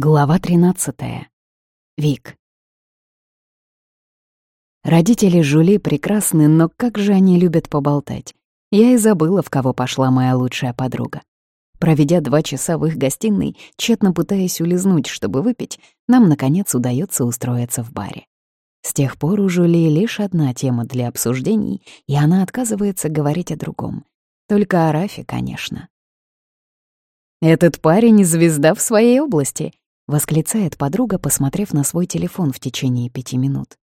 Глава 13. Вик. Родители Жули прекрасны, но как же они любят поболтать. Я и забыла, в кого пошла моя лучшая подруга. Проведя два часа в их гостиной, тщетно пытаясь улизнуть, чтобы выпить, нам, наконец, удается устроиться в баре. С тех пор у Жули лишь одна тема для обсуждений, и она отказывается говорить о другом. Только о Рафе, конечно. «Этот парень — звезда в своей области», Восклицает подруга, посмотрев на свой телефон в течение пяти минут.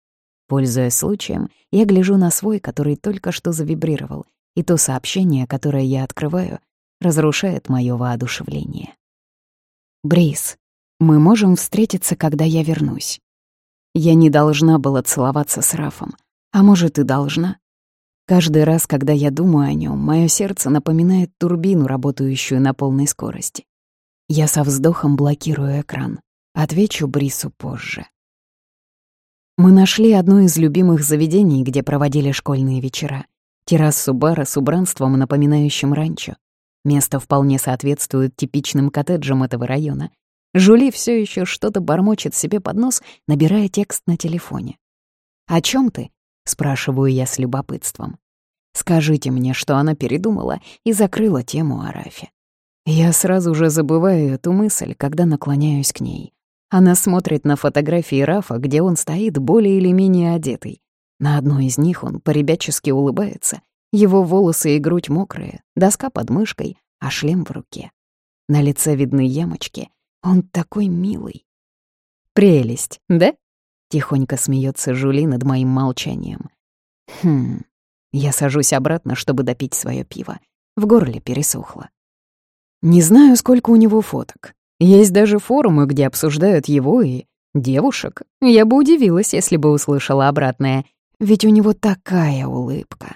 Пользуясь случаем, я гляжу на свой, который только что завибрировал, и то сообщение, которое я открываю, разрушает моё воодушевление. «Брис, мы можем встретиться, когда я вернусь. Я не должна была целоваться с Рафом, а может, и должна. Каждый раз, когда я думаю о нем, мое сердце напоминает турбину, работающую на полной скорости. Я со вздохом блокирую экран. Отвечу Брису позже. Мы нашли одно из любимых заведений, где проводили школьные вечера. Террасу бара с убранством, напоминающим ранчо. Место вполне соответствует типичным коттеджам этого района. Жули все еще что-то бормочет себе под нос, набирая текст на телефоне. «О чем ты?» — спрашиваю я с любопытством. Скажите мне, что она передумала и закрыла тему о Рафе. Я сразу же забываю эту мысль, когда наклоняюсь к ней. Она смотрит на фотографии Рафа, где он стоит более или менее одетый. На одной из них он поребячески улыбается. Его волосы и грудь мокрые, доска под мышкой, а шлем в руке. На лице видны ямочки. Он такой милый. «Прелесть, да?» — тихонько смеется Жули над моим молчанием. «Хм...» Я сажусь обратно, чтобы допить свое пиво. В горле пересохло. Не знаю, сколько у него фоток. Есть даже форумы, где обсуждают его и девушек. Я бы удивилась, если бы услышала обратное. Ведь у него такая улыбка.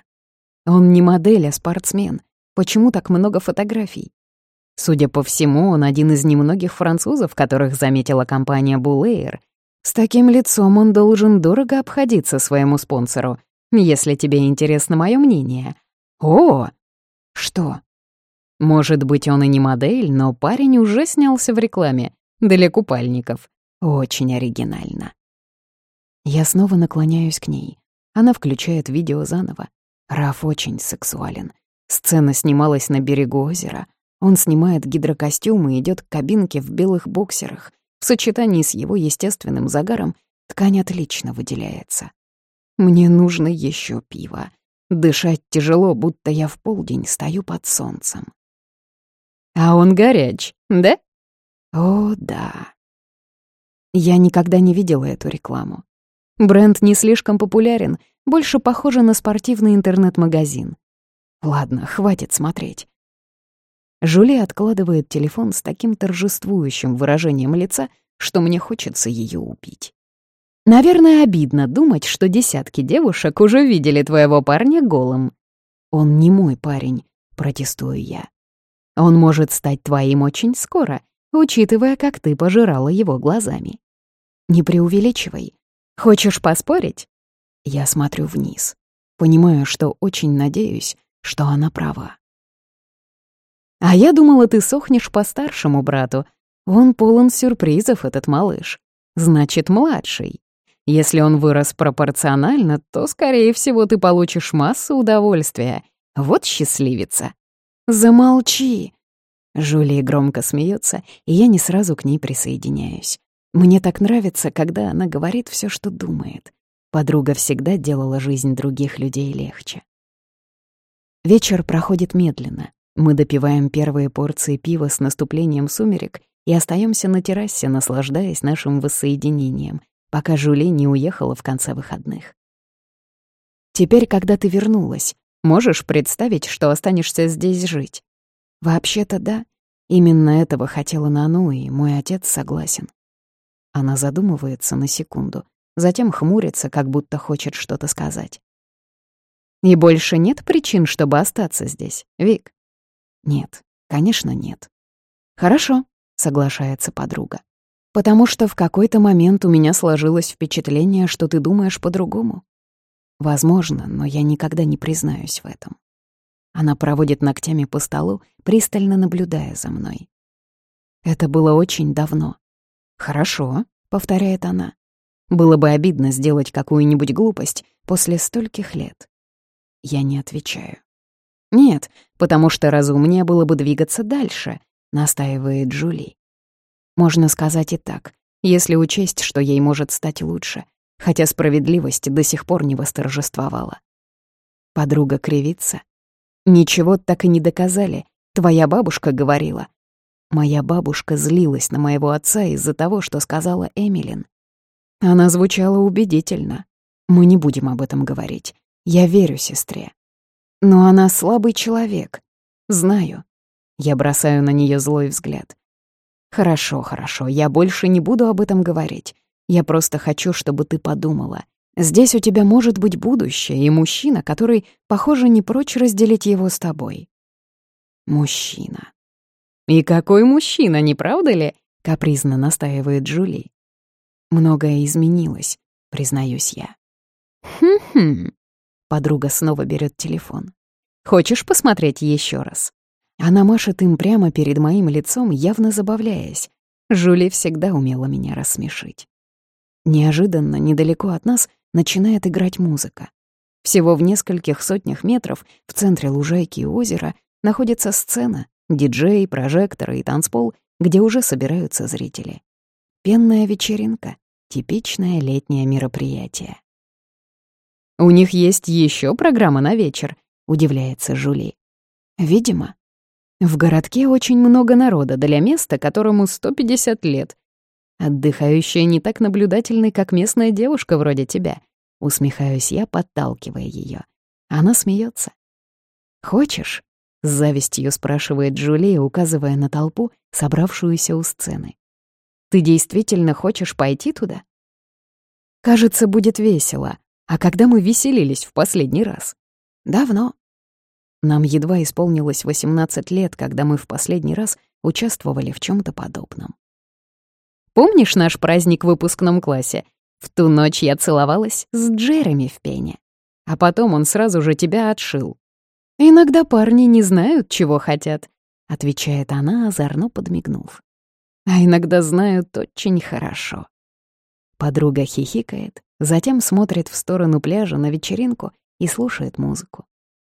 Он не модель, а спортсмен. Почему так много фотографий? Судя по всему, он один из немногих французов, которых заметила компания Булейр. С таким лицом он должен дорого обходиться своему спонсору, если тебе интересно мое мнение. О! Что? Может быть, он и не модель, но парень уже снялся в рекламе для купальников. Очень оригинально. Я снова наклоняюсь к ней. Она включает видео заново. Раф очень сексуален. Сцена снималась на берегу озера. Он снимает гидрокостюм и идет к кабинке в белых боксерах. В сочетании с его естественным загаром ткань отлично выделяется. Мне нужно еще пиво. Дышать тяжело, будто я в полдень стою под солнцем. А он горяч, да? О, да. Я никогда не видела эту рекламу. Бренд не слишком популярен, больше похоже на спортивный интернет-магазин. Ладно, хватит смотреть. Жули откладывает телефон с таким торжествующим выражением лица, что мне хочется ее убить. Наверное, обидно думать, что десятки девушек уже видели твоего парня голым. Он не мой парень, протестую я. Он может стать твоим очень скоро, учитывая, как ты пожирала его глазами. Не преувеличивай. Хочешь поспорить? Я смотрю вниз. Понимаю, что очень надеюсь, что она права. А я думала, ты сохнешь по старшему брату. Он полон сюрпризов, этот малыш. Значит, младший. Если он вырос пропорционально, то, скорее всего, ты получишь массу удовольствия. Вот счастливица. «Замолчи!» Жулия громко смеется, и я не сразу к ней присоединяюсь. Мне так нравится, когда она говорит все, что думает. Подруга всегда делала жизнь других людей легче. Вечер проходит медленно. Мы допиваем первые порции пива с наступлением сумерек и остаемся на террасе, наслаждаясь нашим воссоединением, пока Жули не уехала в конце выходных. «Теперь, когда ты вернулась, Можешь представить, что останешься здесь жить? Вообще-то да. Именно этого хотела Нану, и мой отец согласен. Она задумывается на секунду, затем хмурится, как будто хочет что-то сказать. И больше нет причин, чтобы остаться здесь, Вик? Нет, конечно, нет. Хорошо, соглашается подруга. Потому что в какой-то момент у меня сложилось впечатление, что ты думаешь по-другому. Возможно, но я никогда не признаюсь в этом. Она проводит ногтями по столу, пристально наблюдая за мной. Это было очень давно. «Хорошо», — повторяет она. «Было бы обидно сделать какую-нибудь глупость после стольких лет». Я не отвечаю. «Нет, потому что разумнее было бы двигаться дальше», — настаивает Джули. Можно сказать и так, если учесть, что ей может стать лучше, хотя справедливость до сих пор не восторжествовала. Подруга кривится. «Ничего так и не доказали. Твоя бабушка говорила». Моя бабушка злилась на моего отца из-за того, что сказала Эмилин. Она звучала убедительно. Мы не будем об этом говорить. Я верю сестре. Но она слабый человек. Знаю. Я бросаю на нее злой взгляд. Хорошо, хорошо, я больше не буду об этом говорить. Я просто хочу, чтобы ты подумала. Здесь у тебя может быть будущее и мужчина, который, похоже, не прочь разделить его с тобой. Мужчина. И какой мужчина, не правда ли? Капризно настаивает Джули. Многое изменилось, признаюсь я. Хм-хм. Подруга снова берет телефон. Хочешь посмотреть еще раз? Она машет им прямо перед моим лицом, явно забавляясь. Жули всегда умела меня рассмешить. Неожиданно, недалеко от нас, начинает играть музыка. Всего в нескольких сотнях метров в центре лужайки и озера находится сцена, диджей, прожекторы и танцпол, где уже собираются зрители. Пенная вечеринка — типичное летнее мероприятие. «У них есть еще программа на вечер», — удивляется Жули. «Видимо, в городке очень много народа для места, которому 150 лет. Отдыхающая не так наблюдательной, как местная девушка вроде тебя. Усмехаюсь я, подталкивая ее. Она смеется. «Хочешь?» — с завистью спрашивает Джулия, указывая на толпу, собравшуюся у сцены. «Ты действительно хочешь пойти туда?» «Кажется, будет весело. А когда мы веселились в последний раз?» «Давно», нам едва исполнилось 18 лет, когда мы в последний раз участвовали в чем то подобном. Помнишь наш праздник в выпускном классе? В ту ночь я целовалась с Джереми в пене. А потом он сразу же тебя отшил. «Иногда парни не знают, чего хотят», — отвечает она, озорно подмигнув. «А иногда знают очень хорошо». Подруга хихикает, затем смотрит в сторону пляжа на вечеринку и слушает музыку.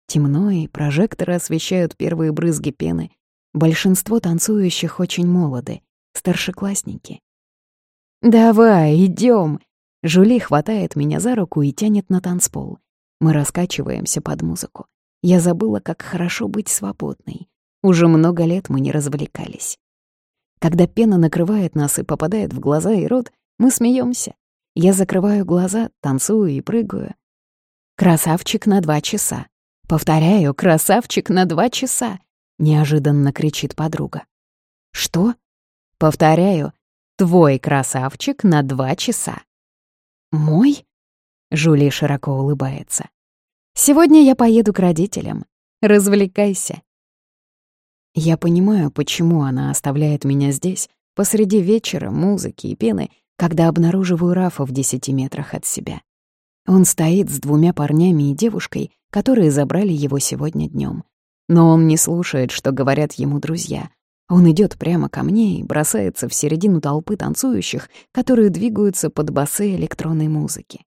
Темно, и прожекторы освещают первые брызги пены. Большинство танцующих очень молоды, старшеклассники. «Давай, идем. Жули хватает меня за руку и тянет на танцпол. Мы раскачиваемся под музыку. Я забыла, как хорошо быть свободной. Уже много лет мы не развлекались. Когда пена накрывает нас и попадает в глаза и рот, мы смеемся. Я закрываю глаза, танцую и прыгаю. Красавчик на два часа. «Повторяю, красавчик на два часа!» — неожиданно кричит подруга. «Что?» «Повторяю, твой красавчик на два часа». «Мой?» — Жули широко улыбается. «Сегодня я поеду к родителям. Развлекайся». Я понимаю, почему она оставляет меня здесь, посреди вечера, музыки и пены, когда обнаруживаю Рафа в десяти метрах от себя. Он стоит с двумя парнями и девушкой, которые забрали его сегодня днем. Но он не слушает, что говорят ему друзья. Он идет прямо ко мне и бросается в середину толпы танцующих, которые двигаются под басы электронной музыки.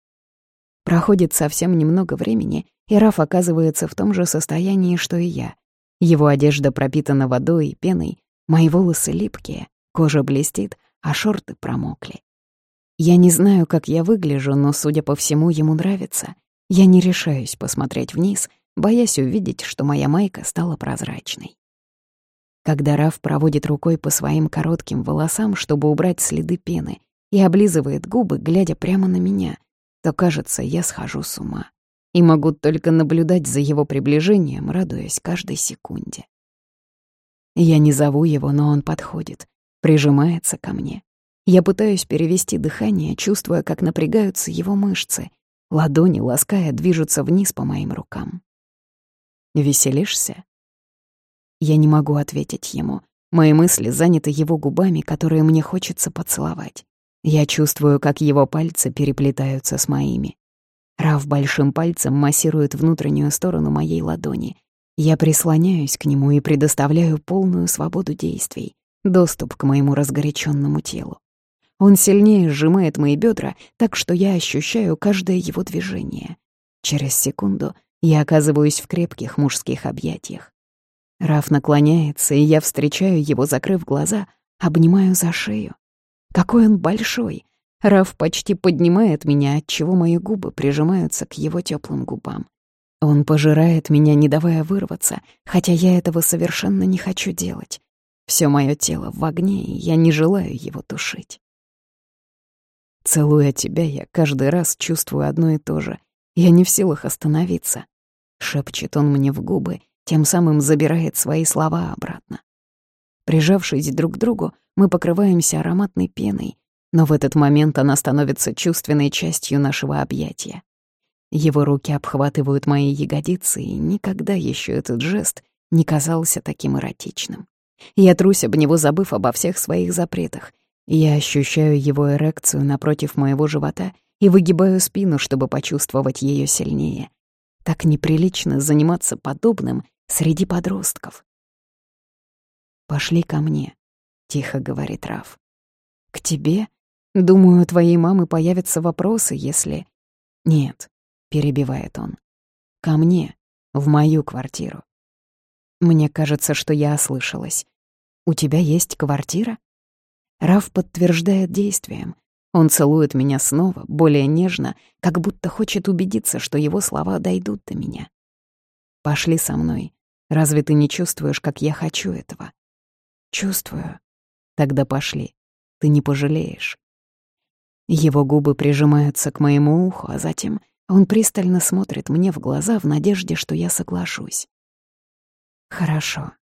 Проходит совсем немного времени, и Раф оказывается в том же состоянии, что и я. Его одежда пропитана водой и пеной, мои волосы липкие, кожа блестит, а шорты промокли. Я не знаю, как я выгляжу, но, судя по всему, ему нравится. Я не решаюсь посмотреть вниз, боясь увидеть, что моя майка стала прозрачной. Когда Раф проводит рукой по своим коротким волосам, чтобы убрать следы пены, и облизывает губы, глядя прямо на меня, то, кажется, я схожу с ума. И могу только наблюдать за его приближением, радуясь каждой секунде. Я не зову его, но он подходит, прижимается ко мне, я пытаюсь перевести дыхание, чувствуя, как напрягаются его мышцы. Ладони, лаская, движутся вниз по моим рукам. «Веселишься?» Я не могу ответить ему. Мои мысли заняты его губами, которые мне хочется поцеловать. Я чувствую, как его пальцы переплетаются с моими. Рав большим пальцем массирует внутреннюю сторону моей ладони. Я прислоняюсь к нему и предоставляю полную свободу действий, доступ к моему разгоряченному телу. Он сильнее сжимает мои бедра, так что я ощущаю каждое его движение. Через секунду я оказываюсь в крепких мужских объятиях. Раф наклоняется, и я встречаю его, закрыв глаза, обнимаю за шею. Какой он большой! Раф почти поднимает меня, отчего мои губы прижимаются к его теплым губам. Он пожирает меня, не давая вырваться, хотя я этого совершенно не хочу делать. Все мое тело в огне, и я не желаю его тушить. Целуя тебя, я каждый раз чувствую одно и то же. Я не в силах остановиться. Шепчет он мне в губы, тем самым забирает свои слова обратно. Прижавшись друг к другу, мы покрываемся ароматной пеной, но в этот момент она становится чувственной частью нашего объятия. Его руки обхватывают мои ягодицы, и никогда еще этот жест не казался таким эротичным. Я трусь об него, забыв обо всех своих запретах. Я ощущаю его эрекцию напротив моего живота и выгибаю спину, чтобы почувствовать ее сильнее. Так неприлично заниматься подобным среди подростков. «Пошли ко мне», — тихо говорит Раф. «К тебе? Думаю, у твоей мамы появятся вопросы, если...» «Нет», — перебивает он. «Ко мне, в мою квартиру». Мне кажется, что я ослышалась. «У тебя есть квартира?» Раф подтверждает действием. Он целует меня снова, более нежно, как будто хочет убедиться, что его слова дойдут до меня. «Пошли со мной. Разве ты не чувствуешь, как я хочу этого?» «Чувствую». «Тогда пошли. Ты не пожалеешь». Его губы прижимаются к моему уху, а затем он пристально смотрит мне в глаза в надежде, что я соглашусь. «Хорошо»,